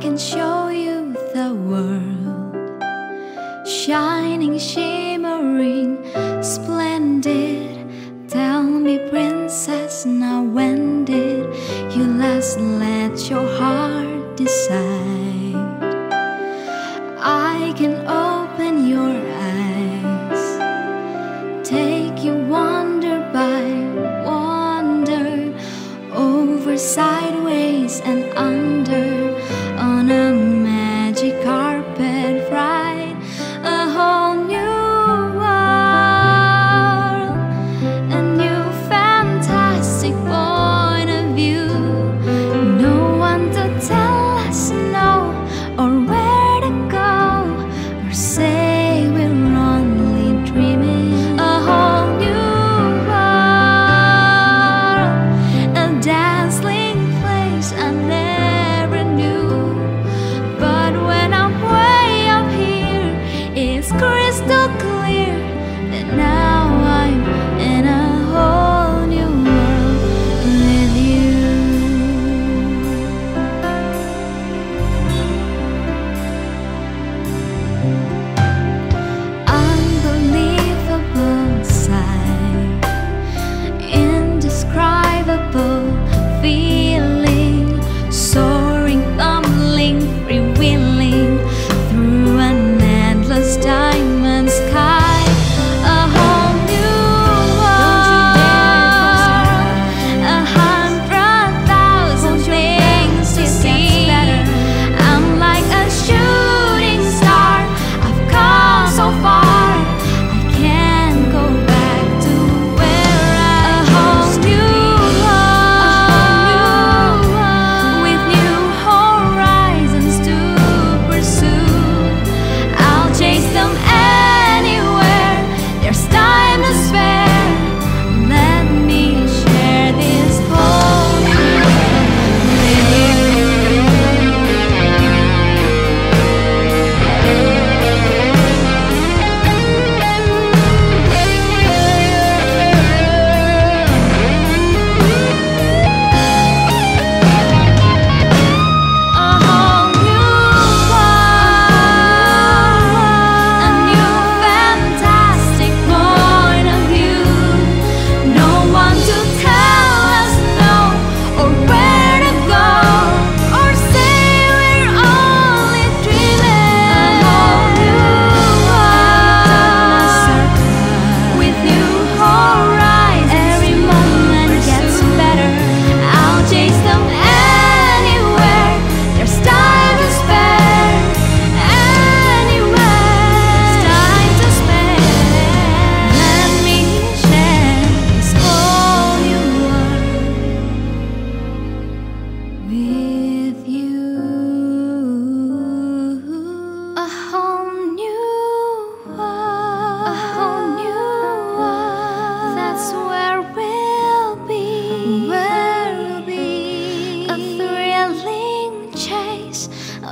can show you the world, shining, shimmering, splendid. Tell me, princess, now when did you last let your heart decide? I can open your eyes, take you wonder by wonder, over, sideways, and under. どこ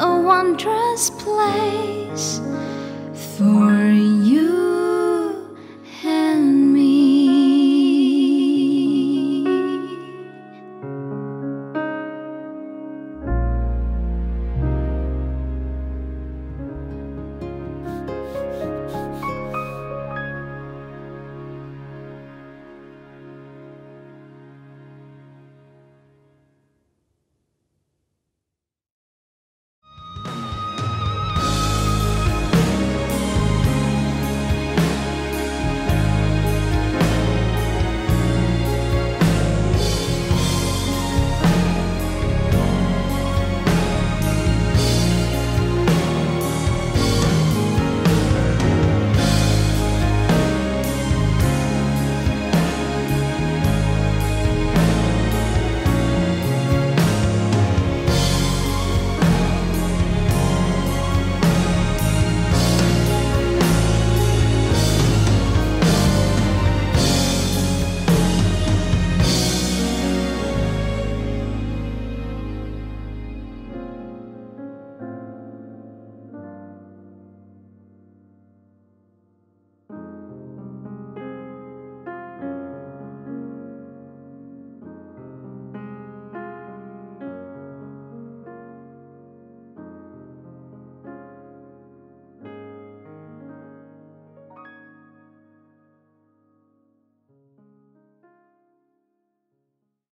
a wondrous place for you.